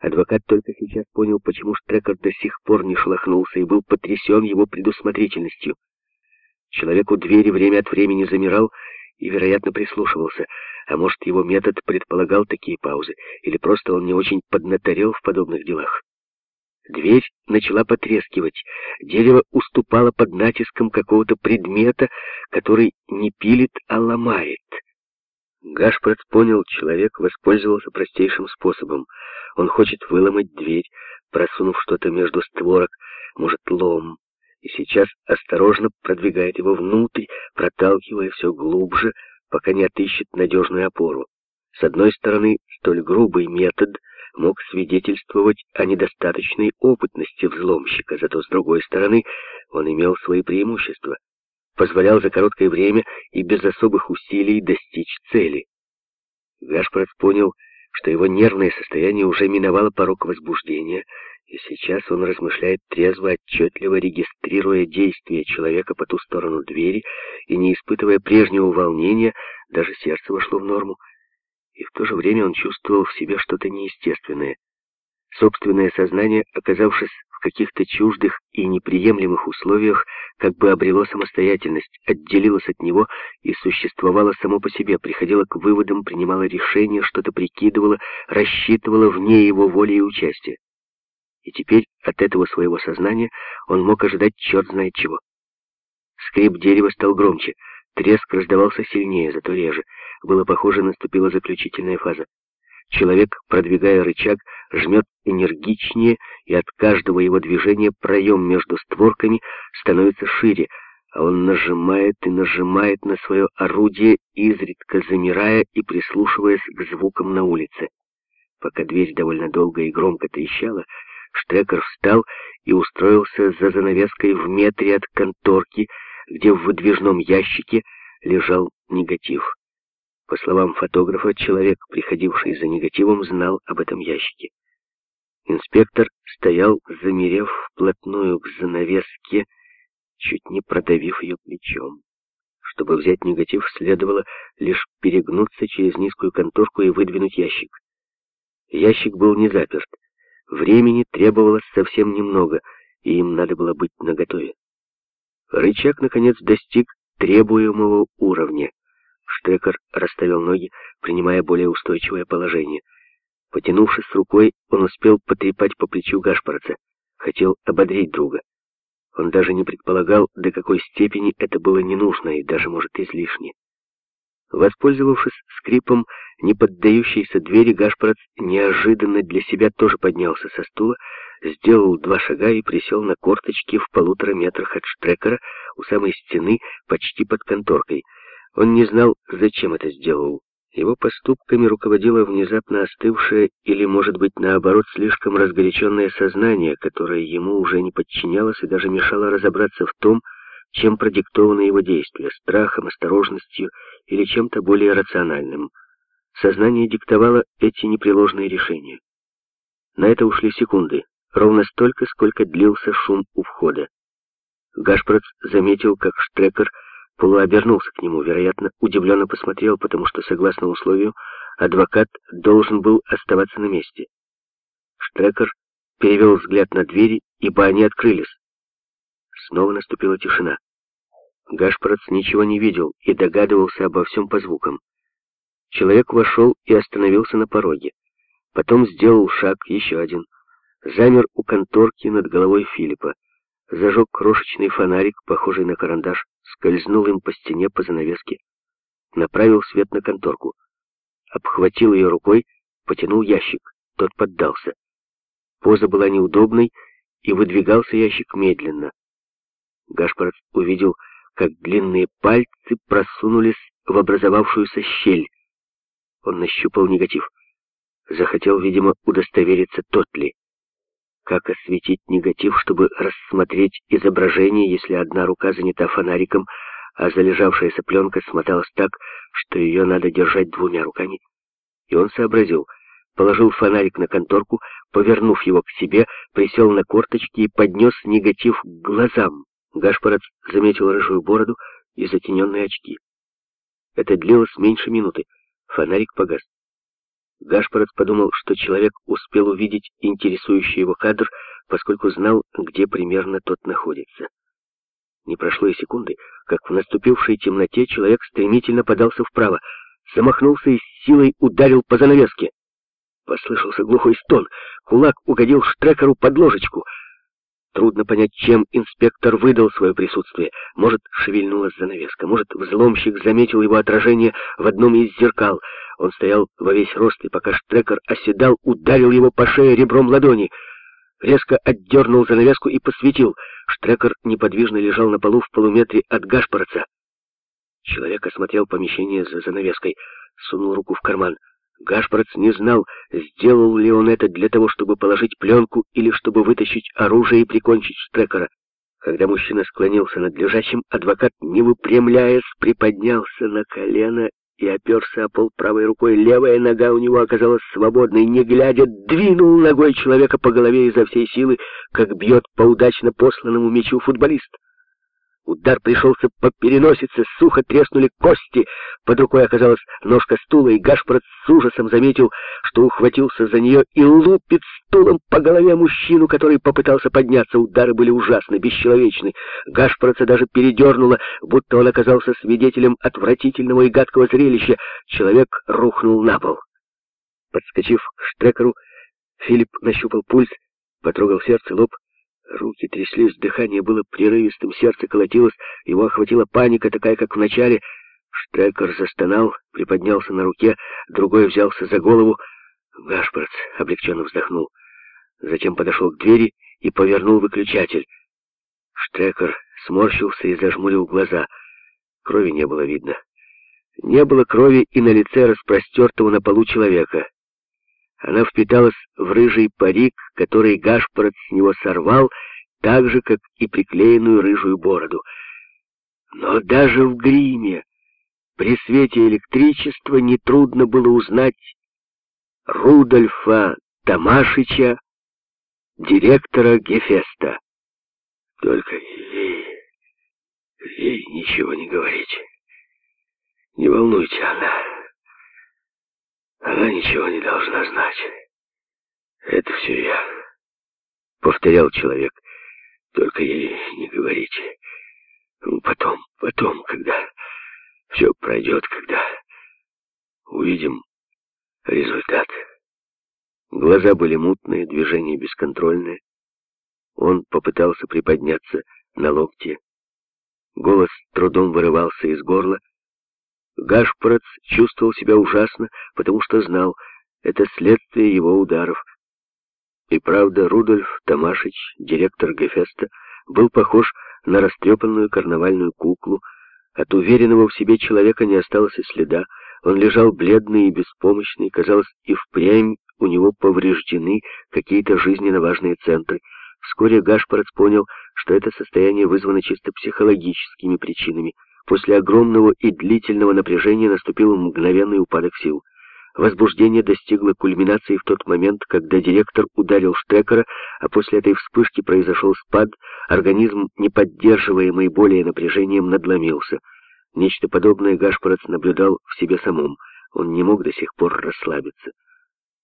Адвокат только сейчас понял, почему Штрекер до сих пор не шелохнулся и был потрясен его предусмотрительностью. Человек у двери время от времени замирал и, вероятно, прислушивался, а может, его метод предполагал такие паузы, или просто он не очень поднаторел в подобных делах. Дверь начала потрескивать, дерево уступало под натиском какого-то предмета, который не пилит, а ломает. Гашпорт понял, человек воспользовался простейшим способом. Он хочет выломать дверь, просунув что-то между створок, может, лом, и сейчас осторожно продвигает его внутрь, проталкивая все глубже, пока не отыщет надежную опору. С одной стороны, столь грубый метод мог свидетельствовать о недостаточной опытности взломщика, зато с другой стороны, он имел свои преимущества позволял за короткое время и без особых усилий достичь цели. Гашпорт понял, что его нервное состояние уже миновало порог возбуждения, и сейчас он размышляет трезво, отчетливо регистрируя действия человека по ту сторону двери и не испытывая прежнего волнения, даже сердце вошло в норму, и в то же время он чувствовал в себе что-то неестественное. Собственное сознание, оказавшись в каких-то чуждых и неприемлемых условиях, как бы обрело самостоятельность, отделилось от него и существовало само по себе, приходило к выводам, принимало решения, что-то прикидывало, рассчитывало вне его воли и участия. И теперь от этого своего сознания он мог ожидать черт знает чего. Скрип дерева стал громче, треск раздавался сильнее, зато реже. Было похоже, наступила заключительная фаза. Человек, продвигая рычаг, жмет энергичнее, и от каждого его движения проем между створками становится шире, а он нажимает и нажимает на свое орудие, изредка замирая и прислушиваясь к звукам на улице. Пока дверь довольно долго и громко трещала, Штрекер встал и устроился за занавеской в метре от конторки, где в выдвижном ящике лежал негатив. По словам фотографа, человек, приходивший за негативом, знал об этом ящике. Инспектор стоял, замерев вплотную к занавеске, чуть не продавив ее плечом. Чтобы взять негатив, следовало лишь перегнуться через низкую конторку и выдвинуть ящик. Ящик был не заперт. Времени требовалось совсем немного, и им надо было быть наготове. Рычаг, наконец, достиг требуемого уровня. Штекер расставил ноги, принимая более устойчивое положение. Потянувшись рукой, он успел потрепать по плечу Гашпорца. Хотел ободрить друга. Он даже не предполагал, до какой степени это было не нужно и даже, может, излишне. Воспользовавшись скрипом не поддающейся двери, Гашпорец неожиданно для себя тоже поднялся со стула, сделал два шага и присел на корточки в полутора метрах от Штрекера у самой стены, почти под конторкой — он не знал, зачем это сделал. Его поступками руководило внезапно остывшее или, может быть, наоборот, слишком разгоряченное сознание, которое ему уже не подчинялось и даже мешало разобраться в том, чем продиктованы его действия, страхом, осторожностью или чем-то более рациональным. Сознание диктовало эти непреложные решения. На это ушли секунды, ровно столько, сколько длился шум у входа. Гашпрац заметил, как Штрекер полуобернулся к нему, вероятно, удивленно посмотрел, потому что, согласно условию, адвокат должен был оставаться на месте. Штрекер перевел взгляд на двери, ибо они открылись. Снова наступила тишина. Гашпорец ничего не видел и догадывался обо всем по звукам. Человек вошел и остановился на пороге. Потом сделал шаг, еще один. Замер у конторки над головой Филиппа. Зажег крошечный фонарик, похожий на карандаш, скользнул им по стене по занавеске, направил свет на конторку, обхватил ее рукой, потянул ящик, тот поддался. Поза была неудобной, и выдвигался ящик медленно. Гашпоров увидел, как длинные пальцы просунулись в образовавшуюся щель. Он нащупал негатив. Захотел, видимо, удостовериться, тот ли. Как осветить негатив, чтобы рассмотреть изображение, если одна рука занята фонариком, а залежавшаяся пленка смоталась так, что ее надо держать двумя руками? И он сообразил, положил фонарик на конторку, повернув его к себе, присел на корточки и поднес негатив к глазам. Гашпорец заметил рыжую бороду и затененные очки. Это длилось меньше минуты. Фонарик погас. Гашпорец подумал, что человек успел увидеть интересующий его кадр, поскольку знал, где примерно тот находится. Не прошло и секунды, как в наступившей темноте человек стремительно подался вправо, замахнулся и с силой ударил по занавеске. Послышался глухой стон. Кулак угодил Штрекеру под ложечку. Трудно понять, чем инспектор выдал свое присутствие. Может, шевельнулась занавеска, может, взломщик заметил его отражение в одном из зеркал. Он стоял во весь рост, и пока Штрекер оседал, ударил его по шее ребром ладони. Резко отдернул занавеску и посветил. Штрекер неподвижно лежал на полу в полуметре от Гашпорца. Человек осмотрел помещение за занавеской, сунул руку в карман. Гашпорец не знал, сделал ли он это для того, чтобы положить пленку или чтобы вытащить оружие и прикончить Штрекера. Когда мужчина склонился над лежащим, адвокат, не выпрямляясь, приподнялся на колено и оперся о пол правой рукой. Левая нога у него оказалась свободной, не глядя, двинул ногой человека по голове изо всей силы, как бьет по удачно посланному мячу футболист. Удар пришелся по переносице, сухо треснули кости. Под рукой оказалась ножка стула, и Гашпорт с ужасом заметил, что ухватился за нее и лупит стулом по голове мужчину, который попытался подняться. Удары были ужасны, бесчеловечны. Гашпорца даже передернуло, будто он оказался свидетелем отвратительного и гадкого зрелища. Человек рухнул на пол. Подскочив к Штрекеру, Филипп нащупал пульс, потрогал сердце, лоб, Руки тряслись, дыхание было прерывистым, сердце колотилось, его охватила паника, такая, как в начале. Штрекер застонал, приподнялся на руке, другой взялся за голову. Гашпорт облегченно вздохнул. Затем подошел к двери и повернул выключатель. Штрекер сморщился и зажмурил глаза. Крови не было видно. Не было крови и на лице распростертого на полу человека. Она впиталась в рыжий парик, который Гашпорот с него сорвал, так же, как и приклеенную рыжую бороду. Но даже в гриме, при свете электричества, нетрудно было узнать Рудольфа Тамашича, директора Гефеста. Только ей, ей ничего не говорите. Не волнуйте, она... Она ничего не должна знать. Это все я, — повторял человек. Только ей не говорите. Ну, потом, потом, когда все пройдет, когда увидим результат. Глаза были мутные, движения бесконтрольные. Он попытался приподняться на локте. Голос трудом вырывался из горла. Гашпорец чувствовал себя ужасно, потому что знал, это следствие его ударов. И правда, Рудольф Тамашич, директор Гефеста, был похож на растрепанную карнавальную куклу. От уверенного в себе человека не осталось и следа. Он лежал бледный и беспомощный, казалось, и впрямь у него повреждены какие-то жизненно важные центры. Вскоре Гашпорец понял, что это состояние вызвано чисто психологическими причинами. После огромного и длительного напряжения наступил мгновенный упадок сил. Возбуждение достигло кульминации в тот момент, когда директор ударил Штекера, а после этой вспышки произошел спад, организм, не поддерживаемый более напряжением, надломился. Нечто подобное Гашпорец наблюдал в себе самом. Он не мог до сих пор расслабиться.